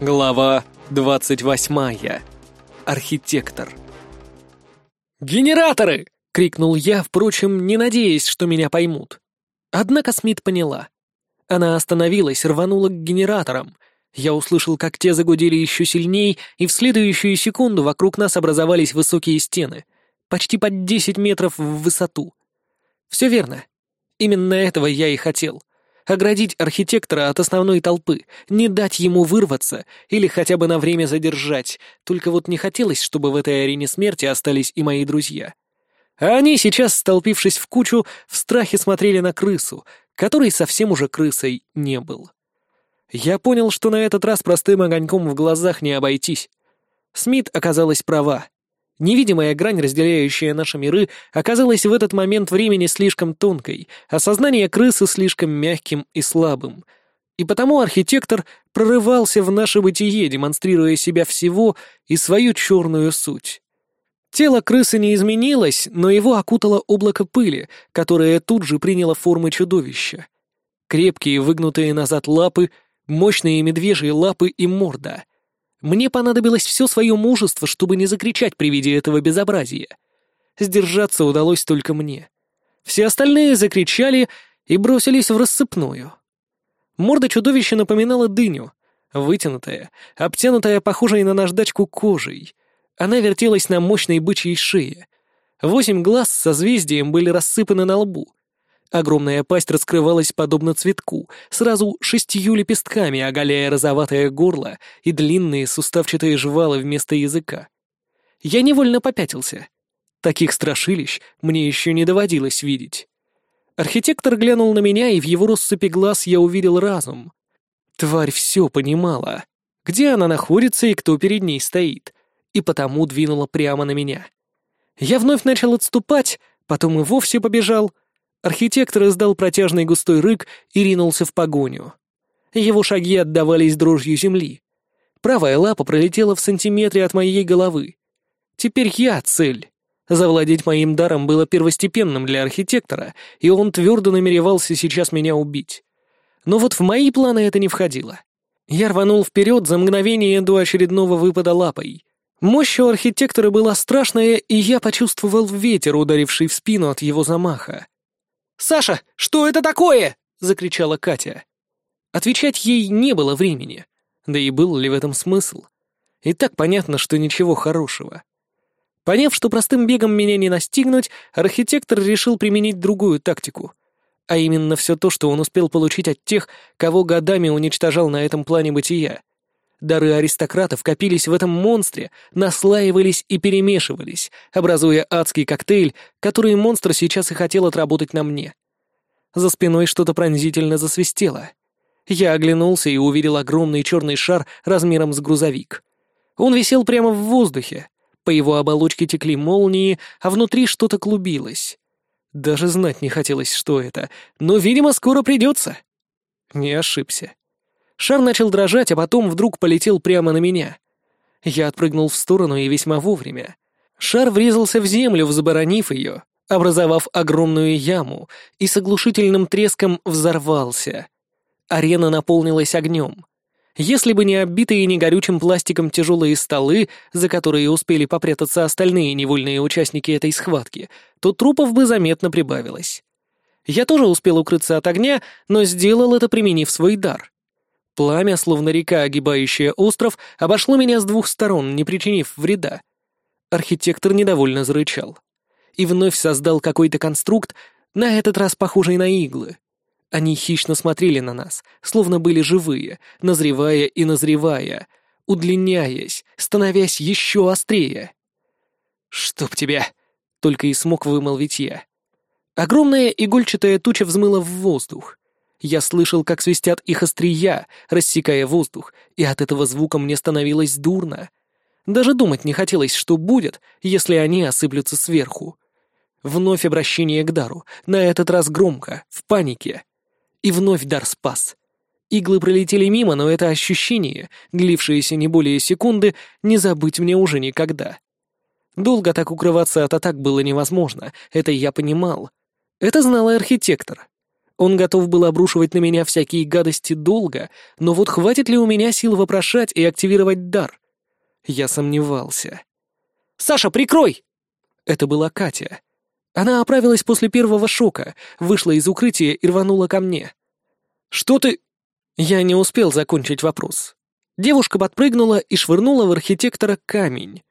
Глава 28. Архитектор. «Генераторы!» — крикнул я, впрочем, не надеясь, что меня поймут. Однако Смит поняла. Она остановилась, рванула к генераторам. Я услышал, как те загудели еще сильней, и в следующую секунду вокруг нас образовались высокие стены, почти под 10 метров в высоту. Все верно. Именно этого я и хотел оградить архитектора от основной толпы, не дать ему вырваться или хотя бы на время задержать, только вот не хотелось, чтобы в этой арене смерти остались и мои друзья. А они сейчас, столпившись в кучу, в страхе смотрели на крысу, который совсем уже крысой не был. Я понял, что на этот раз простым огоньком в глазах не обойтись. Смит оказалась права. Невидимая грань, разделяющая наши миры, оказалась в этот момент времени слишком тонкой, а сознание крысы слишком мягким и слабым. И потому архитектор прорывался в наше бытие, демонстрируя себя всего и свою черную суть. Тело крысы не изменилось, но его окутало облако пыли, которое тут же приняло формы чудовища. Крепкие выгнутые назад лапы, мощные медвежьи лапы и морда — мне понадобилось все свое мужество, чтобы не закричать при виде этого безобразия. Сдержаться удалось только мне. Все остальные закричали и бросились в рассыпную. Морда чудовища напоминала дыню, вытянутая, обтянутая похожей на наждачку кожей. Она вертелась на мощной бычьей шее. Восемь глаз со созвездием были рассыпаны на лбу, Огромная пасть раскрывалась подобно цветку, сразу шестью лепестками оголяя розоватое горло и длинные суставчатые жвалы вместо языка. Я невольно попятился. Таких страшилищ мне еще не доводилось видеть. Архитектор глянул на меня, и в его россыпи глаз я увидел разум. Тварь все понимала, где она находится и кто перед ней стоит, и потому двинула прямо на меня. Я вновь начал отступать, потом и вовсе побежал — Архитектор издал протяжный густой рык и ринулся в погоню. Его шаги отдавались дрожью земли. Правая лапа пролетела в сантиметре от моей головы. Теперь я цель. Завладеть моим даром было первостепенным для архитектора, и он твердо намеревался сейчас меня убить. Но вот в мои планы это не входило. Я рванул вперед за мгновение до очередного выпада лапой. Мощь у архитектора была страшная, и я почувствовал ветер, ударивший в спину от его замаха. «Саша, что это такое?» — закричала Катя. Отвечать ей не было времени. Да и был ли в этом смысл? И так понятно, что ничего хорошего. Поняв, что простым бегом меня не настигнуть, архитектор решил применить другую тактику. А именно все то, что он успел получить от тех, кого годами уничтожал на этом плане бытия. Дары аристократов копились в этом монстре, наслаивались и перемешивались, образуя адский коктейль, который монстр сейчас и хотел отработать на мне. За спиной что-то пронзительно засвистело. Я оглянулся и увидел огромный черный шар размером с грузовик. Он висел прямо в воздухе. По его оболочке текли молнии, а внутри что-то клубилось. Даже знать не хотелось, что это, но, видимо, скоро придется. Не ошибся. Шар начал дрожать, а потом вдруг полетел прямо на меня. Я отпрыгнул в сторону и весьма вовремя. Шар врезался в землю, взборонив ее, образовав огромную яму, и с оглушительным треском взорвался. Арена наполнилась огнем. Если бы не оббитые негорючим пластиком тяжелые столы, за которые успели попрятаться остальные невольные участники этой схватки, то трупов бы заметно прибавилось. Я тоже успел укрыться от огня, но сделал это, применив свой дар. Пламя, словно река, огибающая остров, обошло меня с двух сторон, не причинив вреда. Архитектор недовольно зарычал. И вновь создал какой-то конструкт, на этот раз похожий на иглы. Они хищно смотрели на нас, словно были живые, назревая и назревая, удлиняясь, становясь еще острее. «Чтоб тебя!» — только и смог вымолвить я. Огромная игольчатая туча взмыла в воздух. Я слышал, как свистят их острия, рассекая воздух, и от этого звука мне становилось дурно. Даже думать не хотелось, что будет, если они осыплются сверху. Вновь обращение к дару, на этот раз громко, в панике. И вновь дар спас. Иглы пролетели мимо, но это ощущение, длившееся не более секунды, не забыть мне уже никогда. Долго так укрываться от атак было невозможно, это я понимал. Это знал и архитектор. Он готов был обрушивать на меня всякие гадости долго, но вот хватит ли у меня сил вопрошать и активировать дар? Я сомневался. «Саша, прикрой!» Это была Катя. Она оправилась после первого шока, вышла из укрытия и рванула ко мне. «Что ты...» Я не успел закончить вопрос. Девушка подпрыгнула и швырнула в архитектора камень.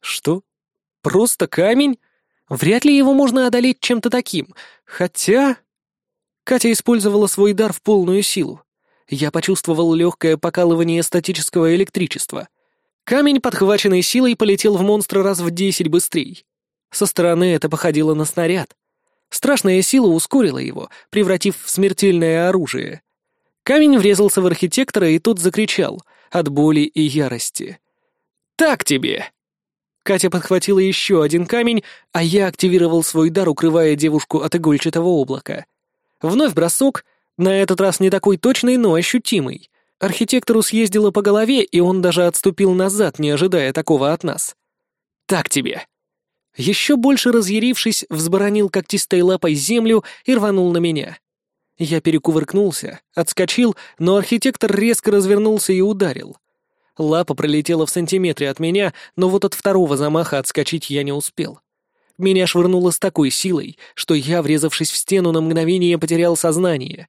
«Что? Просто камень? Вряд ли его можно одолеть чем-то таким. Хотя...» Катя использовала свой дар в полную силу. Я почувствовал легкое покалывание статического электричества. Камень, подхваченный силой, полетел в монстра раз в десять быстрее. Со стороны это походило на снаряд. Страшная сила ускорила его, превратив в смертельное оружие. Камень врезался в архитектора, и тот закричал от боли и ярости. «Так тебе!» Катя подхватила еще один камень, а я активировал свой дар, укрывая девушку от игольчатого облака. Вновь бросок, на этот раз не такой точный, но ощутимый. Архитектору съездило по голове, и он даже отступил назад, не ожидая такого от нас. «Так тебе!» Еще больше разъярившись, взборонил когтистой лапой землю и рванул на меня. Я перекувыркнулся, отскочил, но архитектор резко развернулся и ударил. Лапа пролетела в сантиметре от меня, но вот от второго замаха отскочить я не успел. Меня швырнуло с такой силой, что я, врезавшись в стену, на мгновение потерял сознание.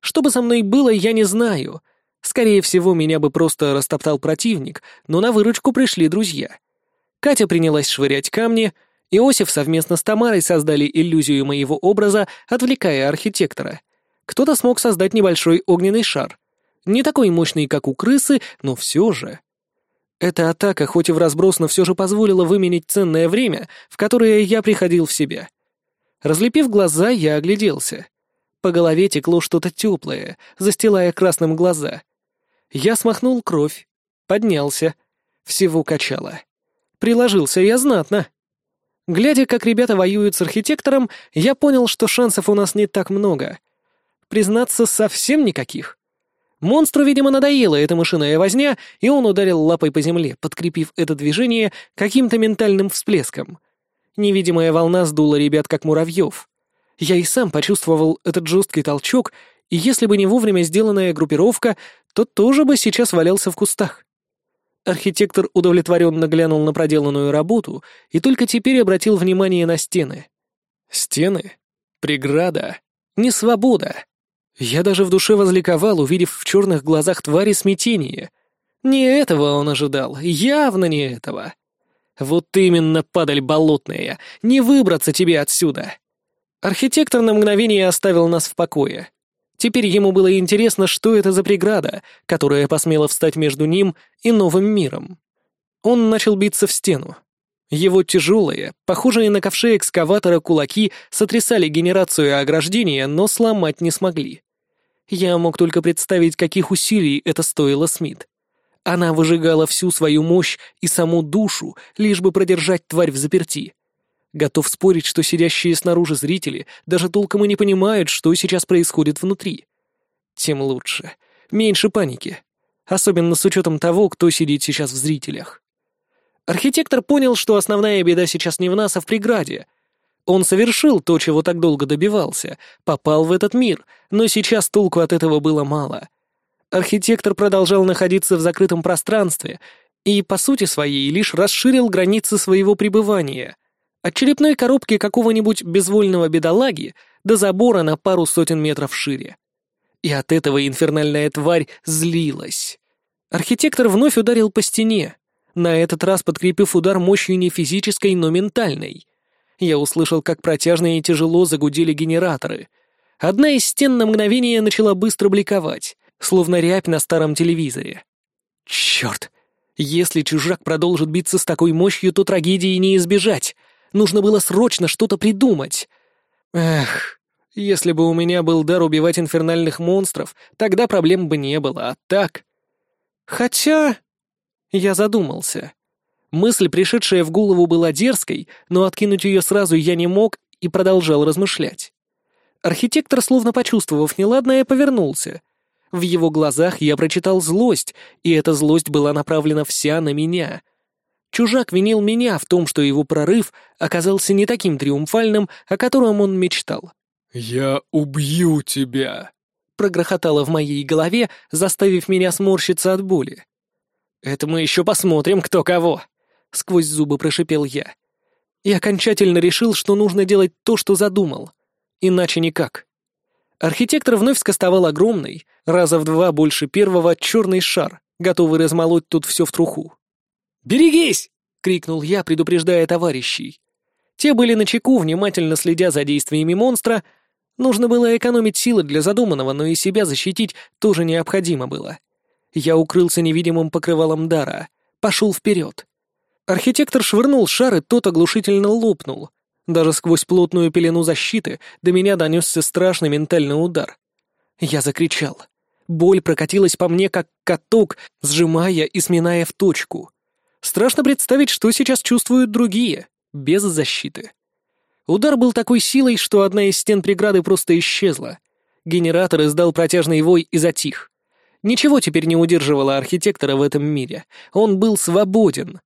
Что бы со мной было, я не знаю. Скорее всего, меня бы просто растоптал противник, но на выручку пришли друзья. Катя принялась швырять камни, Иосиф совместно с Тамарой создали иллюзию моего образа, отвлекая архитектора. Кто-то смог создать небольшой огненный шар. Не такой мощный, как у крысы, но все же. Эта атака, хоть и в разброс, но все же позволила выменить ценное время, в которое я приходил в себя. Разлепив глаза, я огляделся. По голове текло что-то теплое, застилая красным глаза. Я смахнул кровь, поднялся. Всего качало. Приложился я знатно. Глядя, как ребята воюют с архитектором, я понял, что шансов у нас не так много. Признаться, совсем никаких. Монстру, видимо, надоела эта мышиная возня, и он ударил лапой по земле, подкрепив это движение каким-то ментальным всплеском. Невидимая волна сдула ребят, как муравьев. Я и сам почувствовал этот жесткий толчок, и если бы не вовремя сделанная группировка, то тоже бы сейчас валялся в кустах. Архитектор удовлетворенно глянул на проделанную работу и только теперь обратил внимание на стены. Стены? Преграда? Не свобода. Я даже в душе возликовал, увидев в черных глазах твари смятение. Не этого он ожидал, явно не этого. Вот именно, падаль болотная, не выбраться тебе отсюда. Архитектор на мгновение оставил нас в покое. Теперь ему было интересно, что это за преграда, которая посмела встать между ним и новым миром. Он начал биться в стену. Его тяжелые, похожие на ковши экскаватора кулаки сотрясали генерацию ограждения, но сломать не смогли. Я мог только представить, каких усилий это стоило Смит. Она выжигала всю свою мощь и саму душу, лишь бы продержать тварь в заперти. Готов спорить, что сидящие снаружи зрители даже толком и не понимают, что сейчас происходит внутри. Тем лучше. Меньше паники. Особенно с учетом того, кто сидит сейчас в зрителях. Архитектор понял, что основная беда сейчас не в нас, а в преграде — он совершил то, чего так долго добивался, попал в этот мир, но сейчас толку от этого было мало. Архитектор продолжал находиться в закрытом пространстве и, по сути своей, лишь расширил границы своего пребывания. От черепной коробки какого-нибудь безвольного бедолаги до забора на пару сотен метров шире. И от этого инфернальная тварь злилась. Архитектор вновь ударил по стене, на этот раз подкрепив удар мощью не физической, но ментальной — я услышал, как протяжно и тяжело загудели генераторы. Одна из стен на мгновение начала быстро бликовать, словно рябь на старом телевизоре. Черт! Если чужак продолжит биться с такой мощью, то трагедии не избежать. Нужно было срочно что-то придумать. Эх, если бы у меня был дар убивать инфернальных монстров, тогда проблем бы не было, а так... Хотя... Я задумался. Мысль, пришедшая в голову, была дерзкой, но откинуть ее сразу я не мог и продолжал размышлять. Архитектор, словно почувствовав неладное, повернулся. В его глазах я прочитал злость, и эта злость была направлена вся на меня. Чужак винил меня в том, что его прорыв оказался не таким триумфальным, о котором он мечтал. «Я убью тебя!» — прогрохотало в моей голове, заставив меня сморщиться от боли. «Это мы еще посмотрим, кто кого!» — сквозь зубы прошипел я. И окончательно решил, что нужно делать то, что задумал. Иначе никак. Архитектор вновь скостовал огромный, раза в два больше первого, черный шар, готовый размолоть тут все в труху. «Берегись!» — крикнул я, предупреждая товарищей. Те были на чеку, внимательно следя за действиями монстра. Нужно было экономить силы для задуманного, но и себя защитить тоже необходимо было. Я укрылся невидимым покрывалом дара, пошел вперед. Архитектор швырнул шар, и тот оглушительно лопнул. Даже сквозь плотную пелену защиты до меня донесся страшный ментальный удар. Я закричал. Боль прокатилась по мне, как каток, сжимая и сминая в точку. Страшно представить, что сейчас чувствуют другие, без защиты. Удар был такой силой, что одна из стен преграды просто исчезла. Генератор издал протяжный вой и затих. Ничего теперь не удерживало архитектора в этом мире. Он был свободен.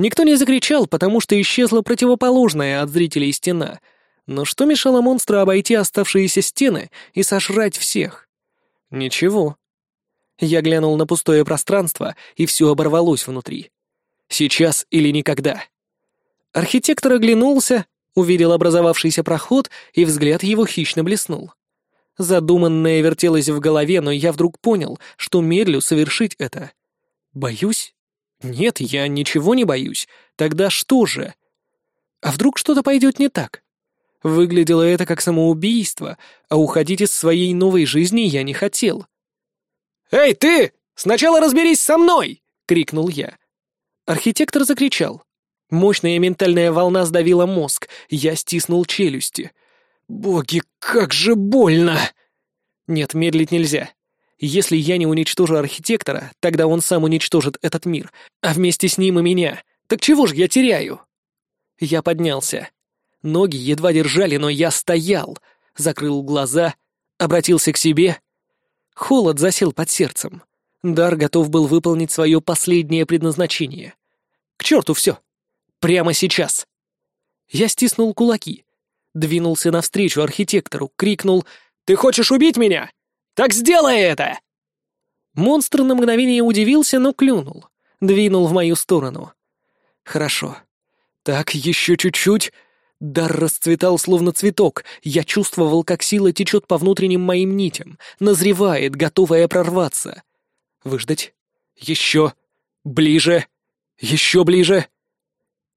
Никто не закричал, потому что исчезла противоположная от зрителей стена. Но что мешало монстру обойти оставшиеся стены и сожрать всех? Ничего. Я глянул на пустое пространство, и все оборвалось внутри. Сейчас или никогда. Архитектор оглянулся, увидел образовавшийся проход, и взгляд его хищно блеснул. Задуманное вертелось в голове, но я вдруг понял, что медлю совершить это. Боюсь? Нет, я ничего не боюсь. Тогда что же? А вдруг что-то пойдет не так? Выглядело это как самоубийство, а уходить из своей новой жизни я не хотел. «Эй, ты! Сначала разберись со мной!» — крикнул я. Архитектор закричал. Мощная ментальная волна сдавила мозг, я стиснул челюсти. «Боги, как же больно!» Нет, медлить нельзя. Если я не уничтожу архитектора, тогда он сам уничтожит этот мир, а вместе с ним и меня. Так чего ж я теряю? Я поднялся. Ноги едва держали, но я стоял, закрыл глаза, обратился к себе. Холод засел под сердцем. Дар готов был выполнить свое последнее предназначение. К черту все! Прямо сейчас! Я стиснул кулаки, двинулся навстречу архитектору, крикнул «Ты хочешь убить меня? Так сделай это!» Монстр на мгновение удивился, но клюнул. Двинул в мою сторону. «Хорошо. Так, еще чуть-чуть...» Дар расцветал словно цветок. Я чувствовал, как сила течет по внутренним моим нитям, назревает, готовая прорваться. Выждать. Еще. Ближе. Еще ближе.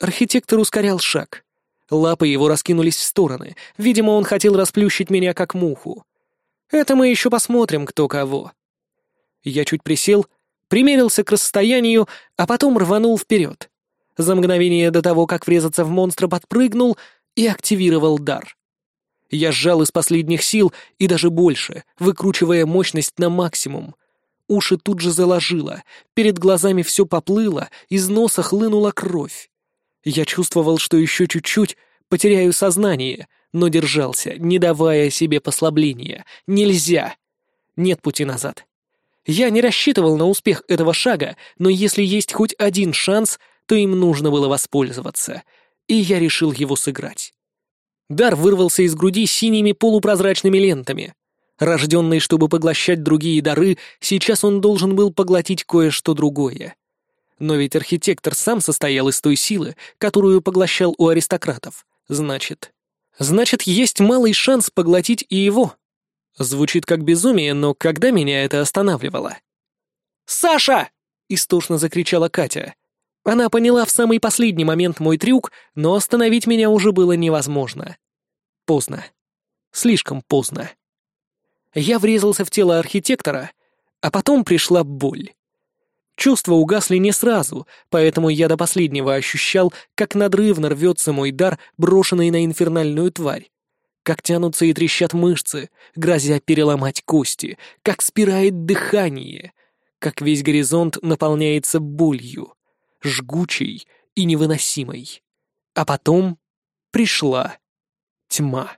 Архитектор ускорял шаг. Лапы его раскинулись в стороны. Видимо, он хотел расплющить меня как муху. Это мы еще посмотрим, кто кого. Я чуть присел, примерился к расстоянию, а потом рванул вперед. За мгновение до того, как врезаться в монстра, подпрыгнул и активировал дар. Я сжал из последних сил и даже больше, выкручивая мощность на максимум. Уши тут же заложило, перед глазами все поплыло, из носа хлынула кровь. Я чувствовал, что еще чуть-чуть потеряю сознание, но держался, не давая себе послабления. Нельзя! Нет пути назад. Я не рассчитывал на успех этого шага, но если есть хоть один шанс, то им нужно было воспользоваться. И я решил его сыграть. Дар вырвался из груди синими полупрозрачными лентами. Рожденный, чтобы поглощать другие дары, сейчас он должен был поглотить кое-что другое. Но ведь архитектор сам состоял из той силы, которую поглощал у аристократов. Значит... Значит, есть малый шанс поглотить и его. Звучит как безумие, но когда меня это останавливало? «Саша!» — истошно закричала Катя. Она поняла в самый последний момент мой трюк, но остановить меня уже было невозможно. Поздно. Слишком поздно. Я врезался в тело архитектора, а потом пришла боль. Чувства угасли не сразу, поэтому я до последнего ощущал, как надрывно рвется мой дар, брошенный на инфернальную тварь. Как тянутся и трещат мышцы, грозя переломать кости, как спирает дыхание, как весь горизонт наполняется болью, жгучей и невыносимой. А потом пришла тьма.